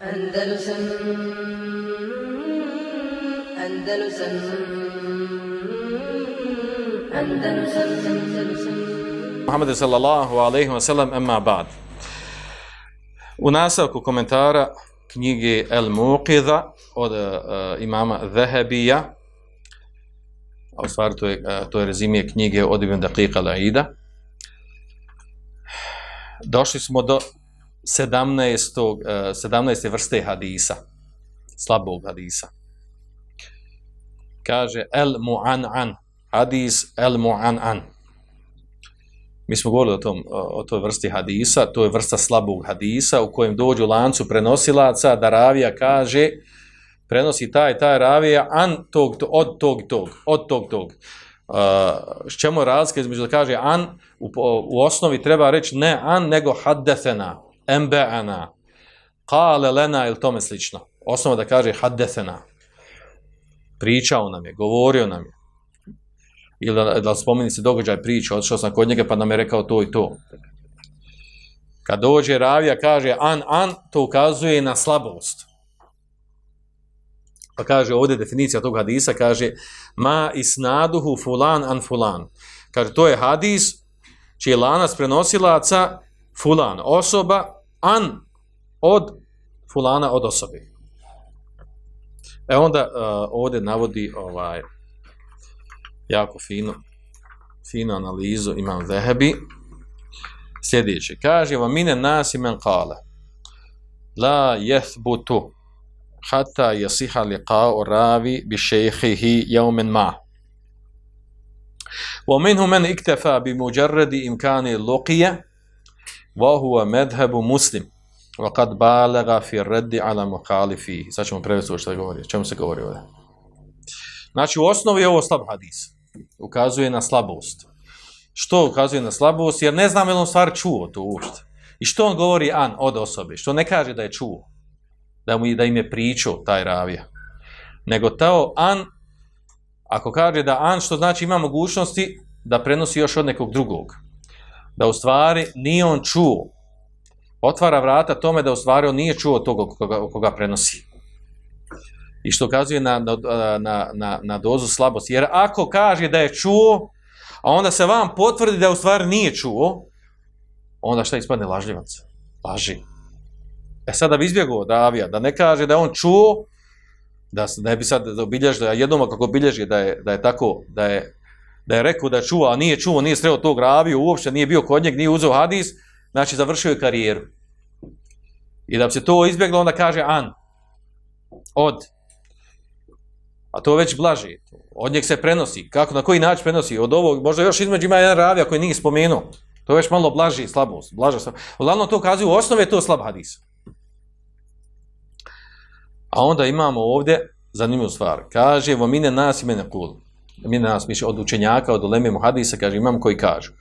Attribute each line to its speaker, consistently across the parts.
Speaker 1: Andalusam Andalusam Andalusam Andalusam
Speaker 2: Muhammed sallallahu alejhi wa sallam emma ba'd. U nastavku komentara knjige El Muqidha od uh, imama Zahebija, a u stvari to je, uh, to je rezimije knjige od Ibn Daqiqa Laida, došli smo do 17. Uh, 17. vrste hadisa, slabog hadisa. Kaže El Mu'an'an, hadis El Mu'an'an. Mi smo govorili o, tom, o toj vrsti hadisa, to je vrsta slabog hadisa u kojem dođu lancu prenosilaca da ravija kaže, prenosi taj, taj ravija an tog, to, od tog, tog, od tog, tog. Uh, s čemu je razlika između da kaže an, u, u osnovi treba reći ne an, nego haddefena, enbe'ana, kale lena ili tome slično. Osnova da kaže haddesena. Pričao nam je, govorio nam je ili da, da spomeni se događaj priča, odšao sam kod njega pa nam je rekao to i to. Kad dođe ravija, kaže an, an, to ukazuje na slabost. Pa kaže ovdje definicija tog hadisa, kaže ma isnaduhu fulan an fulan. Kaže to je hadis čiji je lanac prenosilaca fulan, osoba, an, od fulana, od osobe. E onda uh, ovdje navodi ovaj jako fino, fino analizu imam Zehebi. Sljedeće, kaže, va mine nas imen kale, la jethbutu, hata jasiha liqa'u ravi bi šejhihi jaumen ma. ومنه من اكتفى بمجرد إمكان اللقية وهو مذهب مسلم وقد بالغ في الرد على مخالفيه sad ćemo prevesti što govori čemu se govori ovdje znači u osnovi je ovo slab hadis ukazuje na slabost. Što ukazuje na slabost? Jer ne znam je li on stvar čuo to uopšte. I što on govori an od osobe? Što ne kaže da je čuo? Da, mu, da im je pričao taj ravija. Nego to an, ako kaže da an, što znači ima mogućnosti da prenosi još od nekog drugog. Da u stvari nije on čuo. Otvara vrata tome da u stvari on nije čuo toga koga, koga prenosi i što kazuje na, na, na, na, na dozu slabosti. Jer ako kaže da je čuo, a onda se vam potvrdi da u stvari nije čuo, onda šta ispadne lažljivac? Laži. E sada bi izbjegao Davija, da ne kaže da on čuo, da ne bi sad obilježio, da jednom kako obilježi da je, da je tako, da je, da je rekao da je čuo, a nije čuo, nije sreo tog raviju, uopšte nije bio kod njeg, nije uzeo hadis, znači završio je karijeru. I da bi se to izbjeglo, onda kaže an, od, A to već blaži. Od njeg se prenosi. Kako, na koji način prenosi? Od ovog, možda još između ima jedan ravija koji nije spomenuo. To je već malo blaži slabost. Blaža slabost. Uglavnom to kazuju, u osnovi je to slab hadis. A onda imamo ovdje zanimljivu stvar. Kaže, vomine nas imene kul min nas, miše, od učenjaka, od uleme hadisa, kaže, imam koji kažu.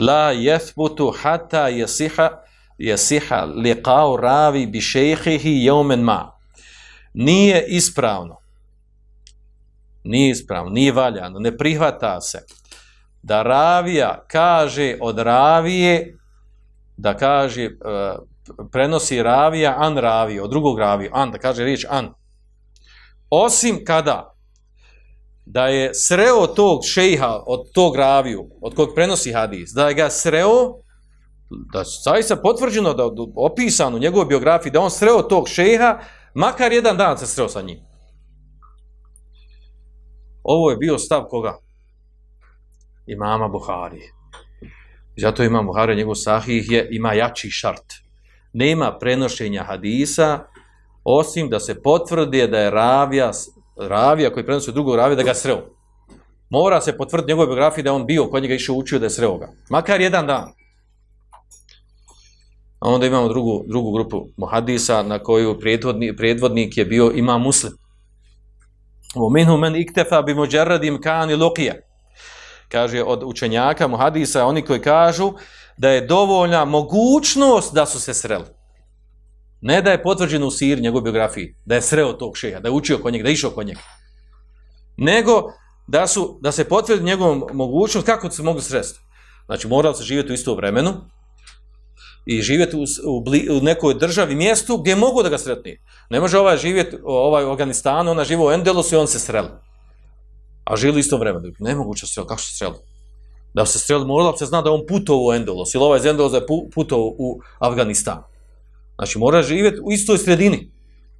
Speaker 2: La jethbutu hata jesiha, jesiha liqao ravi bi šejhihi jeumen ma. Nije ispravno nije ispravno, nije valjano, ne prihvata se da ravija kaže od ravije, da kaže, eh, prenosi ravija an ravije, od drugog ravija, an, da kaže riječ an. Osim kada da je sreo tog šejha od tog raviju, od kog prenosi hadis, da je ga sreo, da zaista potvrđeno, da opisano u njegovoj biografiji, da on sreo tog šejha, makar jedan dan se sreo sa njim. Ovo je bio stav koga? Imama Buhari. Zato imam Buhari, njegov sahih je, ima jači šart. Nema prenošenja hadisa, osim da se potvrdi da je ravija, ravija koji prenosi drugog ravija, da ga sreo. Mora se potvrditi njegove biografije da on bio, kod njega išao učio da je sreo ga. Makar jedan dan. A onda imamo drugu, drugu grupu muhadisa na koju predvodnik, predvodnik je bio ima muslim. ومنهم من اكتفى بمجرد امكان لقيه kaže od učenjaka muhadisa oni koji kažu da je dovoljna mogućnost da su se sreli ne da je potvrđeno u sir njegove biografiji da je sreo tog šeha da je učio kod njega da je išao kod njega nego da su da se potvrdi njegovom mogućnost kako se mogu sresti znači morali se živjeti u isto vremenu i živjeti u, u, bli, u nekoj državi, mjestu gdje mogu da ga sretni. Ne može ovaj živjeti ovaj u Afganistanu, ona živa u Endelosu i on se sreli. A žili u istom vremenu. Nemoguće se sreli, kako se sreli? Da se sreli, moralo bi se zna da on putovao u Endelos, ili ovaj iz Endelosa je putovao u Afganistan. Znači mora živjeti u istoj sredini.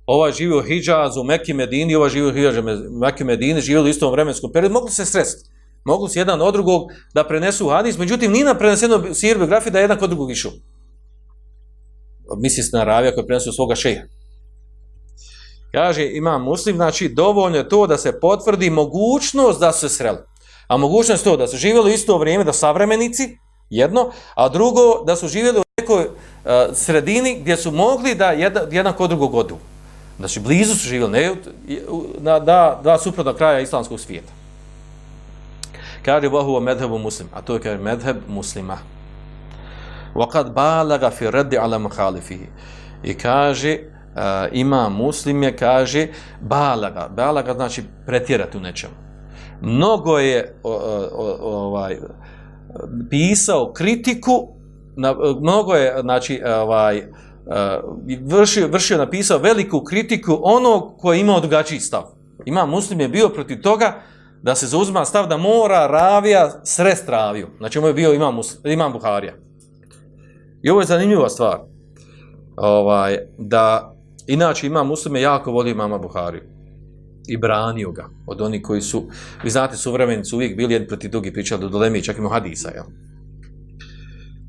Speaker 2: Ova živi u Hidžazu, u Mekki Medini, ova živi u Hidžazu, Mekki Medini, živjeli u istom vremenskom periodu, mogli se sresti. Mogli se jedan od drugog da prenesu hadis, međutim nije na preneseno u sir biografiji da je jedan kod drugog išao. Misli se na ravija koji prenesu svoga šeha. Kaže, ima muslim, znači dovoljno je to da se potvrdi mogućnost da su se sreli. A mogućnost je to da su živjeli u isto vrijeme, da savremenici, jedno, a drugo, da su živjeli u nekoj uh, sredini gdje su mogli da jedna, jedna kod drugog odu. Znači, blizu su živjeli, ne, na da, dva suprotna kraja islamskog svijeta. Kaže vahu o medhebu muslim, a to je kaže medheb muslima. Vakad balaga fi reddi ala muhalifihi. I kaže, uh, ima muslim je, kaže, balaga. Balaga znači pretjerati u nečemu. Mnogo je o, o, o, ovaj, pisao kritiku na, mnogo je znači e, ovaj e, vršio vršio napisao veliku kritiku onog ko ima drugačiji stav ima muslim je bio protiv toga da se zauzima stav da mora ravija srest raviju znači ovo je bio imam, muslim, imam Buharija I ovo je zanimljiva stvar. Ovaj, da, inače imam muslim je jako volio imama Buhariju. I branio ga od onih koji su, vi znate, suvremenici uvijek bili jedni proti drugi pričali do dolemi, čak i mu hadisa, jel?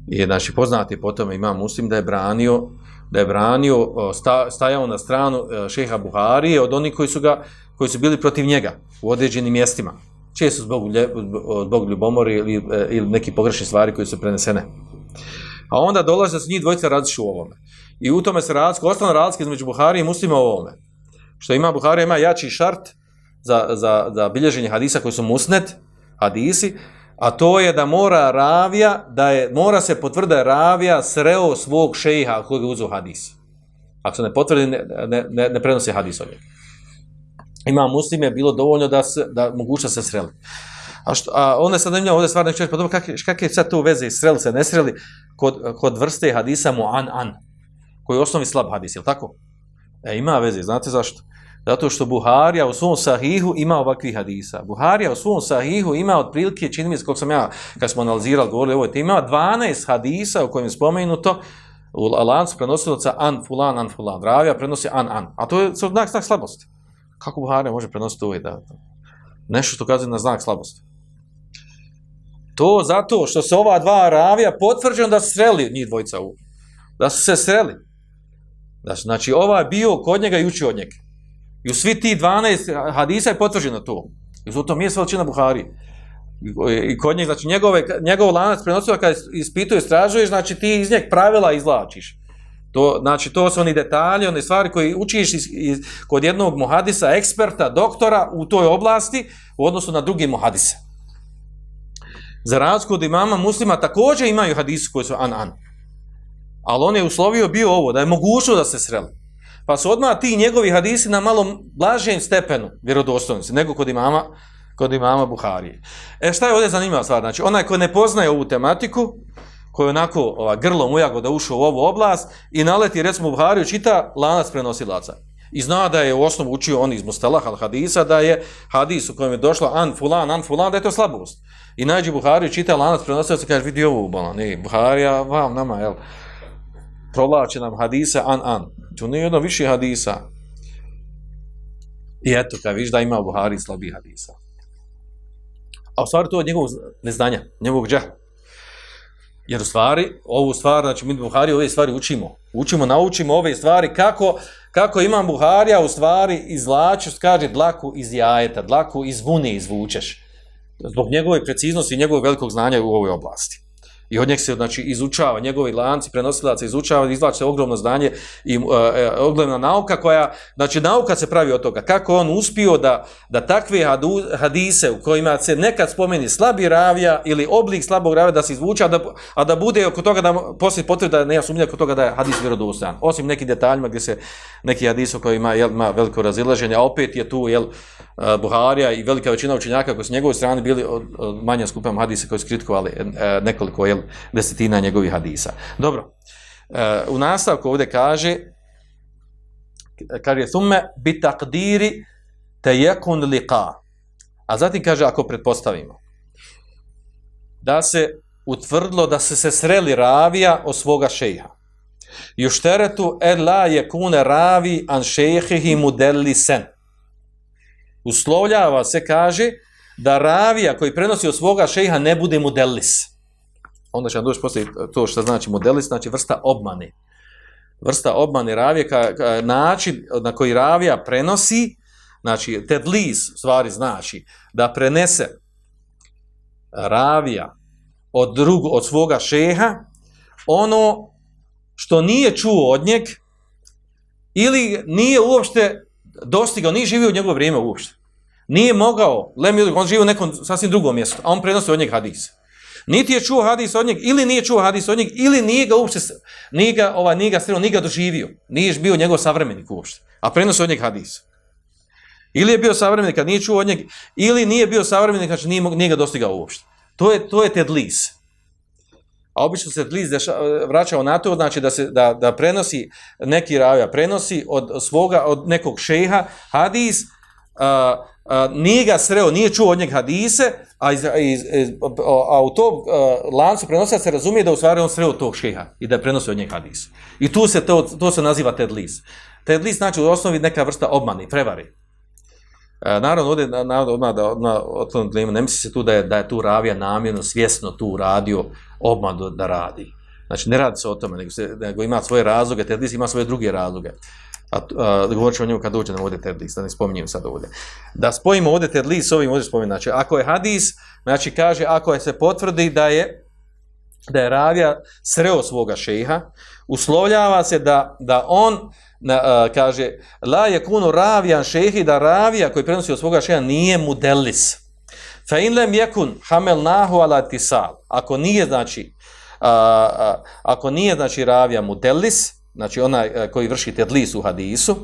Speaker 2: Je znači poznati po tome ima muslim da je branio da je branio, e, sta, stajao na stranu e, šeha Buharije od onih koji su ga koji su bili protiv njega u određenim mjestima. Često zbog, zbog ljubomori ili, e, ili neki pogrešni stvari koji su prenesene. A onda dolaze da su njih dvojica različu u ovome. I u tome se razlika, osnovna razlika između Buhari i muslima u ovome. Što ima Buhari ima jači šart za, za, za bilježenje hadisa koji su musnet, hadisi, a to je da mora ravija, da je, mora se potvrda ravija sreo svog šeha koji je uzu hadis. Ako se ne potvrdi, ne, ne, ne, ne prenosi hadis od njega. Ima muslime, bilo dovoljno da, se, da moguća se sreli. A, što, a onda je sad zanimljivo, ovdje stvar neće pa dobro, kakve, kakve sad to veze, sreli se, ne sreli, kod, kod vrste hadisa mu an an, koji je osnovi slab hadis, je li tako? E, ima veze, znate zašto? Zato što Buharija u svom sahihu ima ovakvih hadisa. Buharija u svom sahihu ima otprilike, čini mi se, koliko sam ja, kad smo analizirali, govorili ovo, ima 12 hadisa u kojem je spomenuto u lancu prenosilaca an fulan, an fulan. Ravija prenosi an an. A to je znak, znak slabosti. Kako Buharija može prenositi ovaj da, nešto što kazuje na znak slabosti? To zato što se ova dva ravija potvrđeno da su sreli njih dvojica u. Da su se sreli. Da znači, ova bio kod njega i učio od njega. I u svi ti 12 hadisa je potvrđeno to. I u tom je veličina Buhari. I kod njega, znači, njegove, njegov lanac prenosila kada ispituje, istražuješ, znači ti iz njeg pravila izlačiš. To, znači, to su oni detalji, one stvari koje učiš iz, iz, kod jednog muhadisa, eksperta, doktora u toj oblasti u odnosu na drugi muhadise. Za razliku od imama muslima također imaju hadisi koji su an-an. Ali on je uslovio bio ovo, da je mogućno da se sreli. Pa su odmah ti njegovi hadisi na malo blažem stepenu vjerodostojnosti, nego kod imama, kod imama Buharije. E šta je ovdje zanimljiva stvar? Znači, onaj ko ne poznaje ovu tematiku, koji je onako ova, grlom ujago da ušao u ovu oblast i naleti, recimo, Buhariju čita lanac prenosilaca. I zna da je u osnovu učio on iz Mustalah al-Hadisa, da je hadis u kojem je došla an fulan, an fulan, da je to slabost. I nađe Buhariju, čita lanac prenosilaca kaže, vidi ovu, bolan, ne, Buharija, vam, nama, jel, provlače nam hadisa an, an. Tu nije jedno više hadisa. I eto, kad viš da ima u Buhari slabi hadisa. A u stvari to je njegovog neznanja, njegovog džah. Jer u stvari, ovu stvar, znači mi Buhari ove stvari učimo. Učimo, naučimo ove stvari kako, kako imam Buharija u stvari izlaču, kaže dlaku iz jajeta, dlaku iz vune izvučeš. Zbog njegove preciznosti i njegovog velikog znanja u ovoj oblasti i od njeg se znači izučava njegovi lanci prenosilaca izučava izvlači se ogromno znanje i e, e, ogromna nauka koja znači nauka se pravi od toga. Kako on uspio da da takve hadu, hadise u kojima se nekad spomeni slabi ravija ili oblik slabog ravija da se izvuče a da, a da bude oko toga da posle potvrda da nema sumnja oko toga da je hadis vjerodostojan osim neki detaljima gdje se neki hadis koji ima jel ima veliko razilaženje a opet je tu jel e, Buharija i velika većina učenjaka koji su njegove strane bili od, od manja skupina hadisa koji su kritikovali e, nekoliko jel jel, desetina njegovih hadisa. Dobro, e, u nastavku ovdje kaže, kaže, thumme bi takdiri te jekun liqa. A zatim kaže, ako pretpostavimo, da se utvrdilo da se se sreli ravija od svoga šeha. Jušteretu er la jekune ravi an šehihi mudelli sen. Uslovljava se, kaže, da ravija koji prenosi od svoga šeha ne bude mudellis. Onda će nam doći poslije to što znači modelis, znači vrsta obmane. Vrsta obmane ravije, ka, ka, način na koji ravija prenosi, znači tedlis stvari znači da prenese ravija od drugo od svoga šeha ono što nije čuo od njeg ili nije uopšte dostigao, nije živio u njegovo vrijeme uopšte. Nije mogao, lem, on živio u nekom sasvim drugom mjestu, a on prenosi od njeg hadis. Niti je čuo hadis od njeg, ili nije čuo hadis od njeg, ili nije ga uopšte, nije ga, ova, nije ga strelo, nije ga doživio. Nije bio njegov savremenik uopšte, a prenosi od njeg hadis. Ili je bio savremenik, kad nije čuo od njeg, ili nije bio savremenik, znači nije, nije ga dostigao uopšte. To je, to je tedlis. A obično se tedlis vraćao na to, znači da, se, da, da prenosi neki ravija, prenosi od svoga, od nekog šeha hadis, a, a, nije ga sreo, nije čuo od njeg hadise, a, iz, iz, iz, a u tom lancu prenosa se razumije da u stvari on sreo tog šeha i da je prenosio od njeg hadis. I tu se to, to se naziva tedlis. Tedlis znači u osnovi neka vrsta obmani, prevari. E, naravno, ovdje, naravno, odmah da, odmah, ne misli se tu da je, da je tu ravija namjerno, svjesno tu radio obmanu da, da radi. Znači, ne radi se o tome, nego, se, nego ima svoje razloge, Tedlis ima svoje druge razloge. A, a, govorit ću o njemu kad dođe na ovdje Tedlis, da ne spominjem sad ovdje. Da spojimo ovdje Tedlis s ovim ovdje spominjem. Znači, ako je hadis, znači kaže, ako je se potvrdi da je da je ravija sreo svoga šeha, uslovljava se da, da on, na, a, kaže, la je kuno ravijan šehi, da ravija koji prenosi od svoga šeha nije mudelis. Fa in lem jekun hamel nahu ala tisal. Ako nije, znači, a, a, ako nije, znači, ravija mudelis, znači onaj e, koji vrši tedlis u hadisu,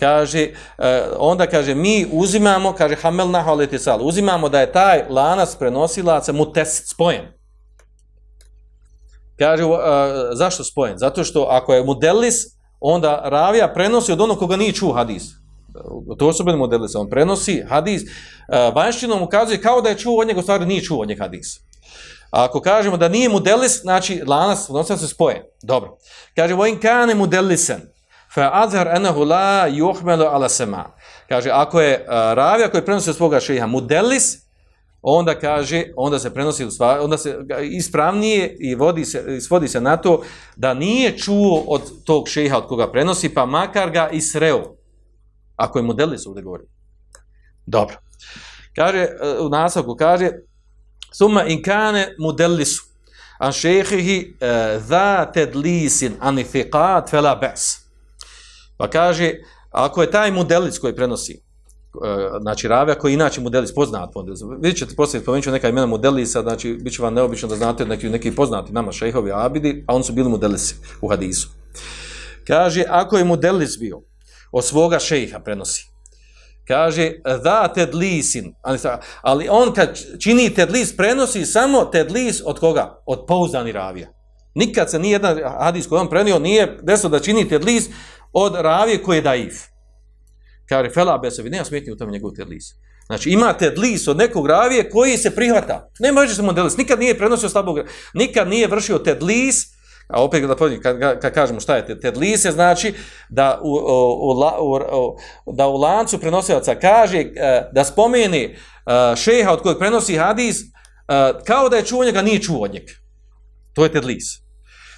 Speaker 2: kaže, e, onda kaže, mi uzimamo, kaže, hamel nahu ala uzimamo da je taj lanas prenosilaca mutesit spojen. Kaže, e, zašto spojen? Zato što ako je mudelis, onda ravija prenosi od onog koga nije čuo hadis. To osoben mudelis, on prenosi hadis, vanštinom ukazuje kao da je čuo od njega, u stvari nije čuo od njega hadis. A ako kažemo da nije mudelis, znači lanas, odnosno se spoje. Dobro. Kaže, vojn kane mudelisen, fa azhar anahu la yuhmalu ala sama. Kaže, ako je uh, ravija koji prenosi od svoga šeha mudelis, onda kaže, onda se prenosi u stvari, onda se ispravnije i vodi se, svodi se na to da nije čuo od tog šeha od koga prenosi, pa makar ga i sreo. Ako je mudelis ovde ovdje govori. Dobro. Kaže, e, u nastavku kaže, Suma inkane kane mudellisu an šehihi eh, za uh, tedlisin anifiqat fela bes. Pa kaže, ako je taj modelic koji prenosi, eh, znači ravija koji inače modelis poznat. Vidjet ćete poslije spomenut ću neka imena modelisa, znači bit će vam neobično da znate neki, neki poznati nama šejhovi abidi, a oni su bili modelisi u hadisu. Kaže, ako je modelis bio od svoga šejha prenosi, kaže, da tedlisin, ali ali on kad čini tedlis, prenosi samo tedlis od koga? Od pouzdani ravija. Nikad se nijedan hadis koji on prenio nije desilo da čini tedlis od ravije koji je daif kaže fela besovi, nema smetnje u tome njegov tedlis. Znači ima tedlis od nekog ravije koji se prihvata. Ne može se modelis, nikad nije prenosio slabog, nikad nije vršio tedlis, a opet da pođe, kad, kad kažemo šta je tedlis, je znači da u, u, u, u, da u lancu prenosilaca kaže e, da spomeni e, šeha od kojeg prenosi hadis, e, kao da je čuo njega, nije čuo od njega. To je tedlis.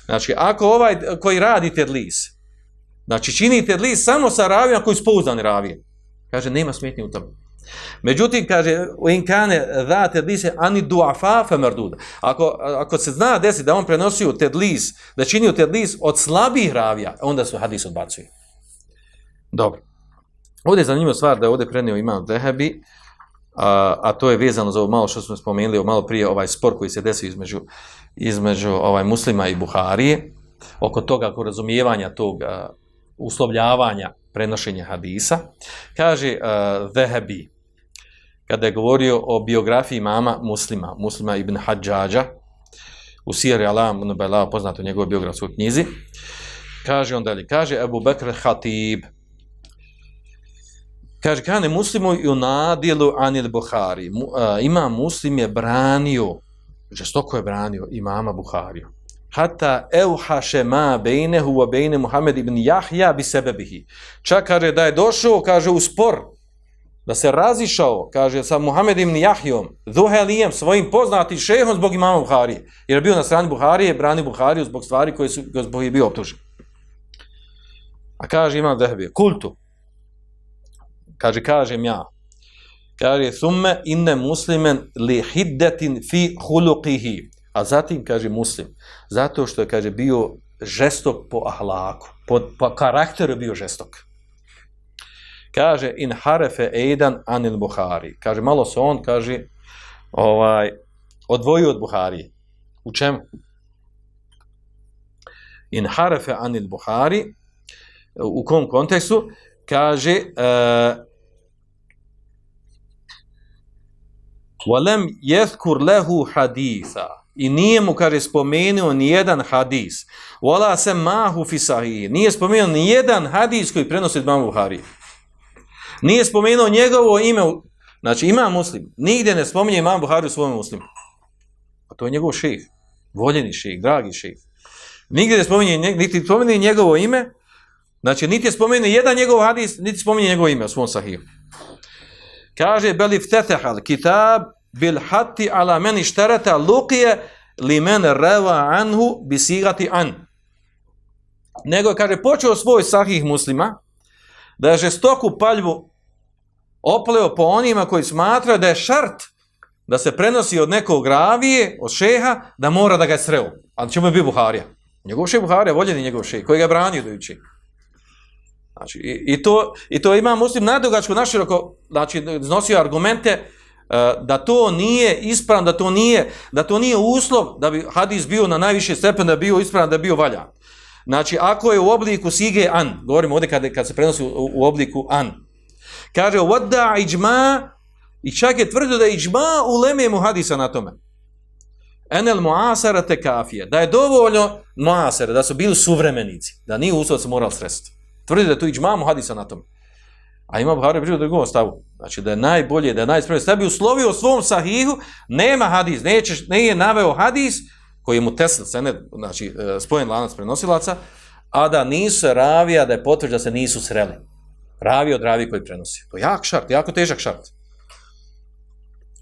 Speaker 2: Znači, ako ovaj koji radi tedlis, Znači, čini tedlis samo sa ravijama koji su pouzdani ravije. Kaže, nema smetnje u tome. Međutim, kaže, u inkane date lise ani duafa fe merduda. Ako, ako se zna desi da on prenosio tedlis, da činio tedlis od slabih ravija, onda su hadis odbacuje. Dobro. Ovdje je zanimljiva stvar da je ovdje prenio imam Dehebi, a, a to je vezano za ovo malo što smo spomenuli, malo prije ovaj spor koji se desio između, između ovaj muslima i Buharije, oko toga, oko razumijevanja tog uslovljavanja prenošenja hadisa, kaže uh, Vehebi, kada je govorio o biografiji mama muslima, muslima ibn Hadžađa, u Sijeri Alam Nubela, poznato u njegovoj biografskoj knjizi. Kaže on dalje, kaže Abu Bekr Hatib, kaže, kane muslimu i u nadjelu Anil Buhari, Mu, a, ima muslim je branio, žestoko je branio imama Buhariju. Hata euhaše ma bejnehu wa bejne Muhammed ibn Jahja bi sebebihi. Čak kaže da je došao, kaže, u spor, da se razišao, kaže, sa Muhammed ibn Jahjom, Zuhelijem, svojim poznatim šehom zbog imama Buharije. Jer je bio na strani Buharije, brani Buhariju zbog stvari koje su, zbog je bio optužen. A kaže imam Dehebije, kultu. Kaže, kažem ja. Kaže, thumme inne muslimen li hiddetin fi huluqihi. A zatim, kaže muslim, zato što je, kaže, bio žestok po ahlaku, po, po karakteru bio žestok kaže in harefe eidan anil Buhari. Kaže malo se on kaže ovaj odvojio od Buhari. U čemu? In harefe anil Buhari u kom kontekstu kaže uh, walem jeskur lehu haditha i nije mu kaže spomenuo ni jedan hadis wala se mahu fisahi nije spomenuo ni jedan hadis koji prenosi Imam Buhari Nije spomenuo njegovo ime. Znači, ima muslim. Nigdje ne spominje Imam Buhari u svome muslimu. A to je njegov šejh. Voljeni šejh, dragi šejh. Nigdje ne spominje, niti spominje njegovo ime. Znači, niti je spomenuo jedan njegov hadis, niti spominje njegovo ime u svom sahiju. Kaže, beli ftetehal kitab bil hati ala meni štereta lukije li men reva anhu bisigati an. Nego je, kaže, počeo svoj sahih muslima da je žestoku paljbu opleo po onima koji smatra da je šart da se prenosi od nekog ravije, od šeha, da mora da ga je sreo. A čemu je bio Buharija? Njegov šeh Buharija, voljeni njegov šeh, koji ga je branio dojući. Znači, i, i, to, I to ima muslim nadugačko naširoko, znači, iznosio argumente uh, da to nije ispravno, da to nije, da to nije uslov da bi hadis bio na najviši stepen, da bio ispravan, da bio valjan. Znači, ako je u obliku sige an, govorimo ovdje kad, kad se prenosi u, u obliku an, kaže, vada iđma, i čak je tvrdio da iđma uleme mu hadisa na tome. Enel muasara te kafije, da je dovoljno muasara, da su bili suvremenici, da nije uslov moral sredstvo. Tvrdi da tu tu iđmamo hadisa na tome. A ima Buhari pričao drugom stavu. Znači da je najbolje, da je najspremnije. Da bi uslovio u svom sahihu, nema hadis, nećeš, ne je naveo hadis, koji je mu tesl, sened, znači e, spojen lanac prenosilaca, a da nisu ravija, da je potvrđa da se nisu sreli. Ravi od ravi koji prenosi. To je jak šart, jako težak šart.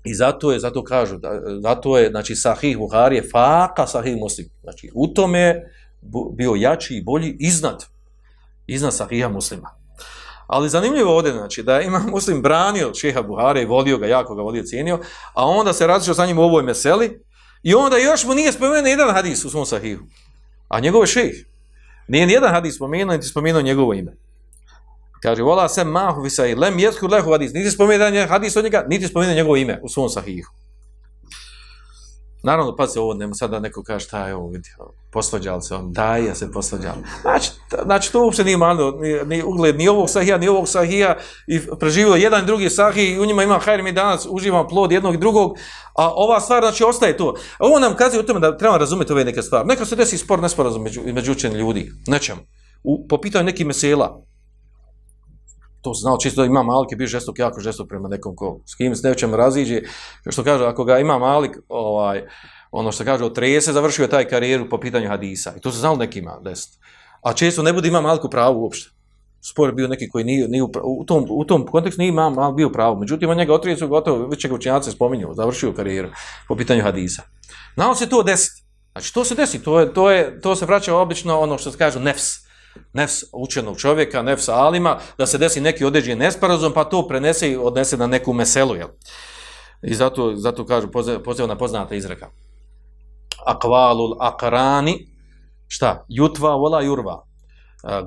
Speaker 2: I zato je, zato kažu, da, zato je, znači, sahih Buhari je faka sahih muslim. Znači, u tome bio jači i bolji iznad iznad sahiha muslima. Ali zanimljivo ovdje, znači, da ima muslim branio šeha Buhare i volio ga, jako ga volio, cijenio, a onda se različio sa njim u ovoj meseli i onda još mu nije spomenuo jedan hadis u svom sahihu. A njegov je šeh. Nije ni jedan hadis spomenuo, niti spomenuo njegovo ime. Kaže, vola se mahu visai, lem jesku lehu hadis. Niti spomenuo hadis od njega, niti spomenuo njegovo ime u svom sahihu. Naravno, pa se ovo, nema sada neko kaže šta je ovo, vidi, posvađali se on, daj, ja se posvađali. Znači, znači, to uopšte nije malo, ni, ni ugled, ni ovog sahija, ni ovog sahija, i preživio jedan i drugi sahij, i u njima ima hajr, mi danas uživamo plod jednog i drugog, a ova stvar, znači, ostaje to. Ovo nam kazi u tome da treba razumjeti ove neke stvari. Neka se desi spor, nesporazum među, među učenih ljudi, nečem, u, po pitanju nekih mesela, to se znao čisto da ima Malik je bio žestok, jako žestok prema nekom ko s kim se nećem raziđe, što kaže, ako ga ima Malik, ovaj, ono što kaže, od 30 završio je taj karijeru po pitanju hadisa. I to se znalo nekima desiti. A često ne bude ima Malik u pravu uopšte. Spor bio neki koji nije, nije u, tom, u tom kontekstu nije ima Malik bio pravo. Međutim, on njega od 30 gotovo, već ga učinjaci spominju, završio karijeru po pitanju hadisa. Znao se to desiti. Znači, to se desi, to, je, to, je, to se vraća obično ono što se kaže nefs nefs učenog čovjeka, nefs alima, da se desi neki određen nesporazum, pa to prenese i odnese na neku meselu, jel? I zato, zato kažu, pozivna poznata izreka. Akvalul akrani, šta? Jutva vola jurva.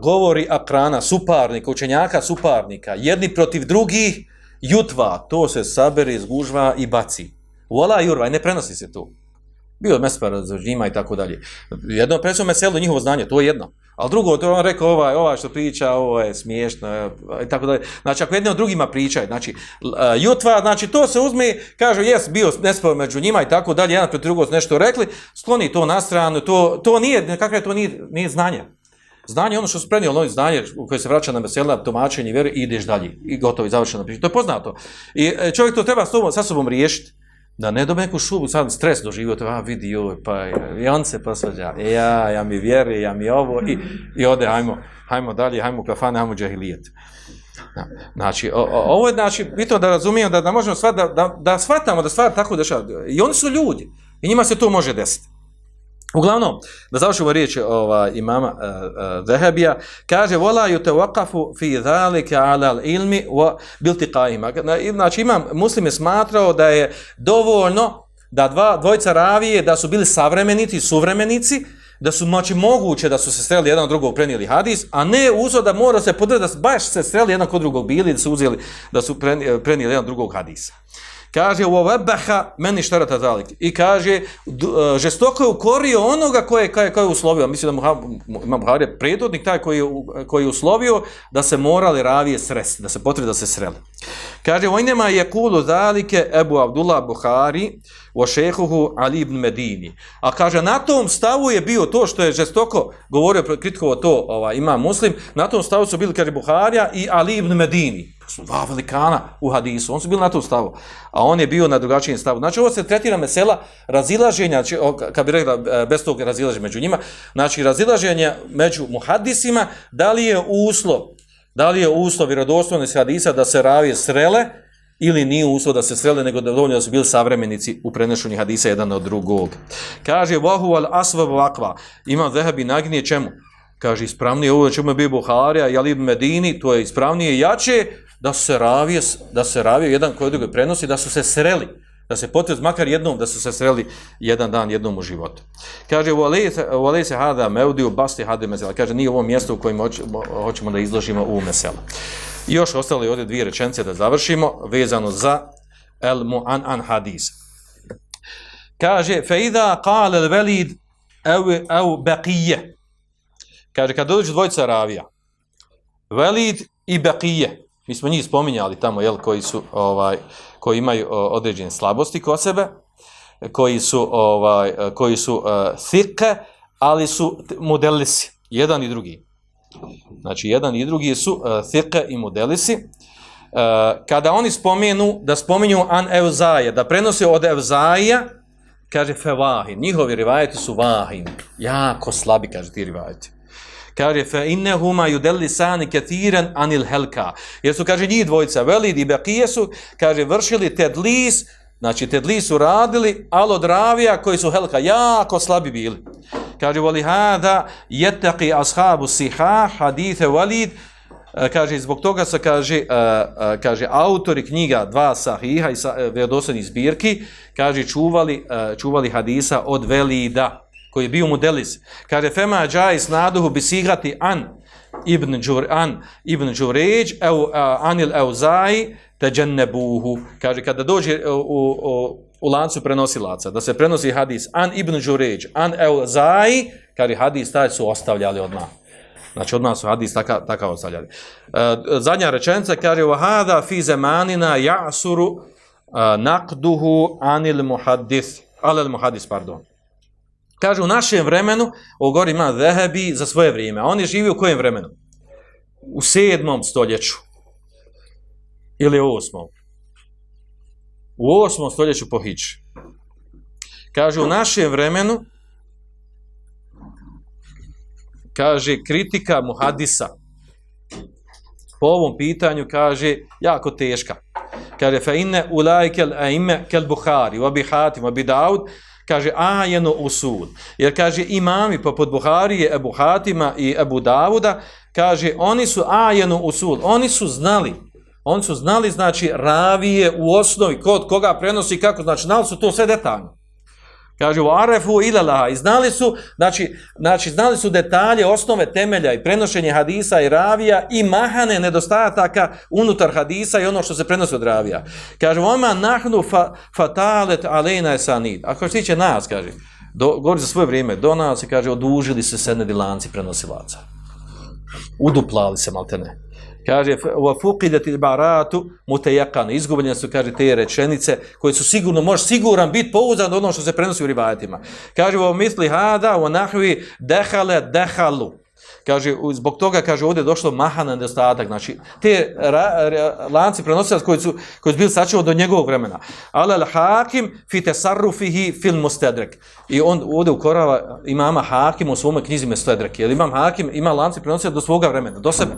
Speaker 2: Govori akrana, suparnika, učenjaka suparnika, jedni protiv drugih, jutva, to se sabere, izgužva i baci. Vola jurva, i ne prenosi se to. Bio je mesparazum, njima i tako dalje. Jedno presio meselu njihovo znanje, to je jedno. Ali drugo, to je on rekao, ovaj, ovaj što priča, ovo je smiješno, i tako dalje. Znači, ako jedni od drugima pričaju, znači, e, jutva, znači, to se uzme, kaže, jes, bio nespoj među njima i tako dalje, jedan protiv drugog nešto rekli, skloni to na stranu, to, to nije, kakve to nije, nije znanje. Znanje je ono što su prenijeli, ono znanje u koje se vraća na mesela, tumačenje vjeri, i ideš dalje. I gotovo, i završeno priča. To je poznato. I e, čovjek to treba s tobom, sa sobom riješiti. Da ne dobe neku šubu, sad stres doživio, to, a vidi, joj, pa i on se posvađa, e, ja, ja mi vjeri, ja mi ovo, i, i ode, hajmo, hajmo dalje, hajmo u kafane, hajmo džahilijet. Da. Znači, o, o, ovo je, znači, bitno da razumijemo, da, da možemo svat, da, da, da shvatamo da stvar tako dešava. I oni su ljudi, i njima se to može desiti. Uglavnom, da završimo riječ ova, imama uh, uh, kaže vola ju fi zalika ala ilmi wa biltiqaima. Znači, imam, muslim je smatrao da je dovoljno da dva, dvojca ravije, da su bili savremenici, suvremenici, da su znači moguće da su se streli jedan od drugog prenijeli hadis, a ne uzo da mora se podrediti da baš se streli jedan kod drugog bili, da su uzeli, da su eh, prenijeli jedan drugog hadisa. Kaže, u webaha meni šterata zalik. I kaže, e, žestoko je ukorio onoga koje, koje, koje je uslovio. Mislim da ima Buhari je taj koji je, koji je uslovio da se morali ravije sresti, da se potrebi da se sreli. Kaže, vojnema je kulu zalike Ebu Abdullah Buhari o šehuhu Ali ibn Medini. A kaže, na tom stavu je bio to što je žestoko govorio, kritikovo to ova, ima muslim, na tom stavu su bili, kaže, Buharija i Ali ibn Medini. To su dva velikana u hadisu, on su bili na tom stavu, a on je bio na drugačijem stavu. Znači, ovo se tretira mesela razilaženja, znači, kad bi rekla, e, bez tog razilaženja među njima, znači, razilaženja među muhadisima, da li je uslov, da li je uslov vjerodostojnosti hadisa da se ravije srele, ili nije uslov da se srele, nego da dovoljno da su bili savremenici u prenešenju hadisa jedan od drugog. Kaže, vahu al asva vakva, imam zehebi naginje čemu? Kaže, ispravnije ovo čemu je bio Buharija i Medini, to je ispravnije i jače, da su se ravije, da se ravije jedan koji drugi prenosi, da su se sreli, da se potrez makar jednom, da su se sreli jedan dan jednom u životu. Kaže, u alej se hada meudiju basti hade mesela. Kaže, nije ovo mjesto u kojem hoćemo da izložimo u mesela. I još ostale ovdje dvije rečence da završimo, vezano za el mu'an an hadis. Kaže, fe idha qale el velid au, au beqije. Kaže, kad dođu dvojca ravija, velid i Bekije, mi smo njih spominjali tamo, jel, koji su, ovaj, koji imaju određene slabosti kod sebe, koji su, ovaj, koji su e, uh, thike, ali su modelisi, jedan i drugi. Znači, jedan i drugi su e, uh, thike i modelisi. Uh, kada oni spomenu, da spominju an evzaje, da prenose od evzaja, kaže fevahin, njihovi rivajeti su vahin, jako slabi, kaže ti rivajeti. Kaže, fe innehuma yudellisani kathiran anil helka. Jer su, kaže, njih dvojica, Velid i Bekije su, kaže, vršili tedlis, znači tedlis su radili, ali od ravija koji su helka, jako slabi bili. Kaže, voli hada jetaki ashabu siha hadithe Velid, e, kaže, zbog toga se, kaže, e, e, kaže, autori knjiga dva sahiha i vjerodostojnih zbirki, kaže, čuvali, čuvali hadisa od Velida koji je bio modelis. Kaže, fema džaj snaduhu bisigrati an ibn Džur, an ibn Đuređ ev, anil euzaji te džennebuhu. Kaže, kada dođe e, u, u, u lancu prenosilaca, da se prenosi hadis an ibn Đuređ, an euzaji, kaže, hadis taj su ostavljali odmah. Znači, odmah su hadis takav, taka ostavljali. E, zadnja rečenica, kaže, vahada fi zemanina ja'suru e, naqduhu anil muhaddis, alel muhaddis, pardon. Kaže, u našem vremenu, Ogor ima Zehebi za svoje vrijeme. A on je živio u kojem vremenu? U sedmom stoljeću. Ili u osmom. U osmom stoljeću po Hići. Kaže, u našem vremenu, kaže, kritika muhadisa po ovom pitanju, kaže, jako teška. Kaže, fe inne ulajkel aime kel Buhari, wabi Hatim, wabi Daud, kaže ajeno usul. Jer kaže imami poput Buharije, Ebu Hatima i Ebu Davuda, kaže oni su ajeno usul. Oni su znali. Oni su znali, znači, ravije u osnovi, kod koga prenosi, kako, znači, znali su to sve detaljno. Kaže, u arefu ilalaha, i znali su, znači, znači, znali su detalje, osnove temelja i prenošenje hadisa i ravija i mahane nedostataka unutar hadisa i ono što se prenosi od ravija. Kaže, oma nahnu fa, fatalet alejna esanid. Ako što tiče nas, kaže, do, govori za svoje vrijeme, do nas se kaže, odužili se senedi lanci prenosilaca. Uduplali se, maltene. ne. Kaže, wa fuqidat al-baratu. Izgubljene su kaže te rečenice koje su sigurno može siguran biti pouzdan ono što se prenosi u rivajetima. Kaže, wa misli hada wa nahwi dakhala dakhalu kaže, zbog toga, kaže, ovdje je došlo mahana nedostatak, znači, te ra, ra, lanci prenosilac koji su, koji su bili sačeo do njegovog vremena. Ale al hakim fi tesarrufihi fil mustedrek. I on ovdje ukorava imama hakim u svome knjizi mustedrek. Jer imam hakim ima lanci prenosilac do svoga vremena, do sebe.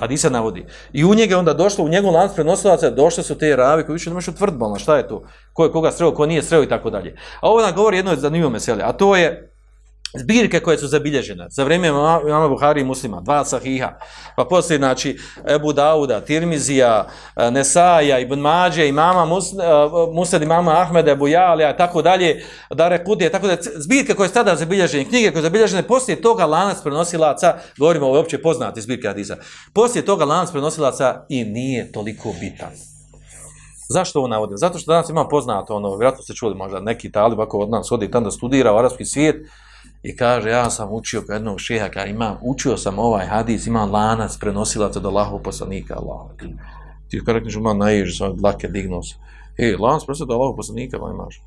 Speaker 2: Hadisa navodi. I u njega onda došlo, u njegov lanci prenosilaca došle su te ravi koji više nemaš utvrdbalno. šta je to? Ko je koga sreo, ko nije sreo i tako dalje. A ovo nam govori jedno zanimljivo meselje, a to je zbirke koje su zabilježene za vrijeme imama Buhari i muslima, dva sahiha, pa poslije, znači, Ebu Dauda, Tirmizija, e, Nesaja, Ibn Mađe, imama Musad, e, imama Ahmeda, Ebu Jalija, tako dalje, Dare Kudije, tako da zbirke koje su tada zabilježene, knjige koje su zabilježene, poslije toga lanac prenosilaca, govorimo o opće poznati zbirke Hadisa, poslije toga lanac prenosilaca i nije toliko bitan. Zašto ovo navodim? Zato što danas imam poznato, ono, vjerojatno ste čuli možda neki talib, ako od nas odi tamo da studira u arapski svijet, i kaže ja sam učio kod jednog šeha kada imam učio sam ovaj hadis imam lanac prenosilaca do Allahov poslanika Allah ti kada rekneš ma naježi sam dlake dignuo se. E lanac prenosilaca do Allahov poslanika ba imaš.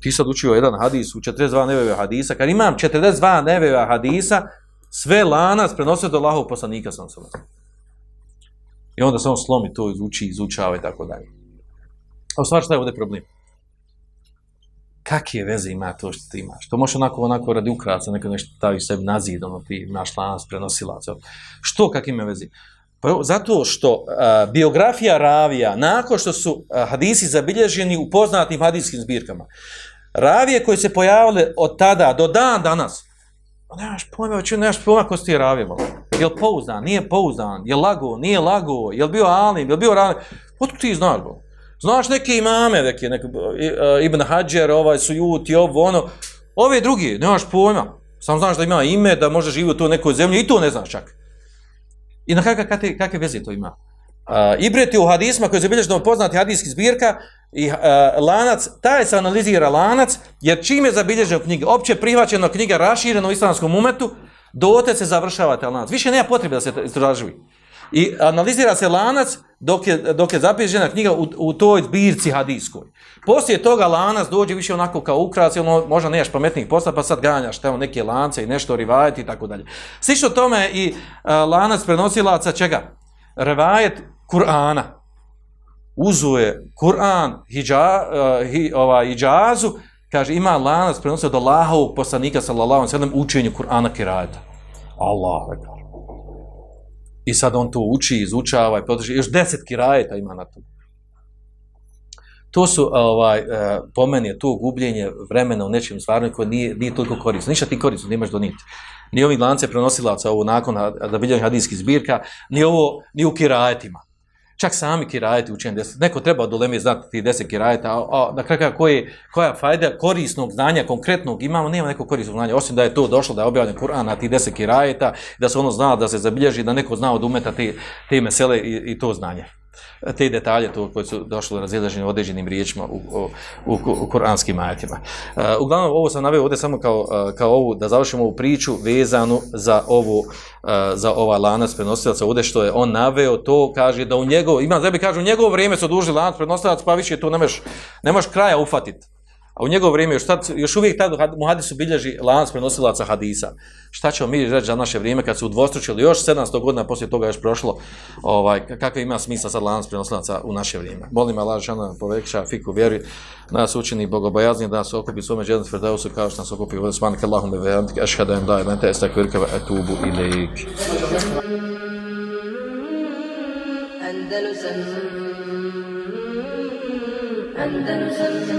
Speaker 2: Ti sad učio jedan hadis u 42 neveve hadisa kad imam 42 neveve hadisa sve lanac prenosilaca do Allahov poslanika sam se i onda samo slomi to izuči izučava i tako dalje. A u stvari šta je ovdje problem? Kakve veze ima to što ti imaš? To možeš onako, onako radi ukraca, neko nešto staviš sebi na zid, ono ti imaš lanas prenosilac. Što kakve ima veze? Pa, zato što a, biografija ravija, nakon što su a, hadisi zabilježeni u poznatim hadijskim zbirkama, ravije koje se pojavile od tada do dan danas, nemaš pojma, već nemaš pojma ko su ti ravije, je li pouzdan, nije pouzdan, je lago, nije lago, je li bio alim, je li bio ralim, otkud ti znaš, bo? Znaš neke imame, neke, neke Ibn Hajar, ovaj Sujuti, ovo, ono. Ove drugi, nemaš pojma. Samo znaš da ima ime, da može živjeti u toj nekoj zemlji, i to ne znaš čak. I na kakve, kakve, kakve veze to ima? Uh, Ibreti u hadisma koji je zabilježeno poznati hadijski zbirka i uh, lanac, taj se analizira lanac, jer čim je zabilježeno knjiga, opće prihvaćeno knjiga raširena u islamskom umetu, dote se završava taj lanac. Više nema potrebe da se istraživi. I analizira se lanac dok je, dok je zapišena knjiga u, u toj zbirci hadijskoj. Poslije toga lanac dođe više onako kao ukras, ono, možda nemaš pametnih posla, pa sad ganjaš tamo neke lance i nešto rivajeti i tako dalje. Slično tome i a, lanac prenosilaca čega? Revajet Kur'ana. Uzuje Kur'an, hijđa, e, hi, ova, hijđazu, kaže ima lanac prenosio do Allahovog poslanika sallallahu alaihi ve sallam učenju Kur'ana kirajeta. Allah, rekao. I sad on to uči, izučava i podrži. Još deset kirajeta ima na to. To su, ovaj, e, po meni je to gubljenje vremena u nečim stvarima koje nije, nije toliko korisno. Ništa ti korisno, nemaš do niti. Ni ovi lance prenosilaca ovo nakon da biljenih hadijskih zbirka, ni ovo, ni u kirajetima. Čak sami kirajeti učenje deset. Neko treba od uleme znati ti deset kirajeta, a, a na kraju koje, koja fajda korisnog znanja, konkretnog imamo, nema neko korisnog znanja, osim da je to došlo da je objavljen Kur'an na ti deset kirajeta, da se ono zna da se zabilježi, da neko zna od umeta te, te mesele i, i to znanje te detalje to koje su došle razilježene određenim riječima u, u, u, u kuranskim ajetima. Uh, uglavnom, ovo sam naveo ovdje samo kao, uh, kao ovu, da završimo ovu priču vezanu za ovu, uh, za ovaj lanac prenosilaca, ovdje što je on naveo, to kaže da u njegov, ima zebi kaže, u njegovo vrijeme su duži lanac prenosilac, pa više to nemaš, nemaš kraja ufatiti. A u njegovo vrijeme još, tad, još uvijek tad mu hadisu bilježi lanac prenosilaca hadisa. Šta ćemo mi reći za naše vrijeme kad su udvostručili još 700 godina poslije toga još prošlo, ovaj, kakve ima smisla sad lanac prenosilaca u naše vrijeme. Molim Allah žena povekša fiku vjeri, nas učini bogobojazni da nas okupi svome džedom tvrdeusu kao što nas okupi u Svanika Allahume vejantik, ešhada im daje, mente estak virkava etubu ilaik. Andalusam Andalusam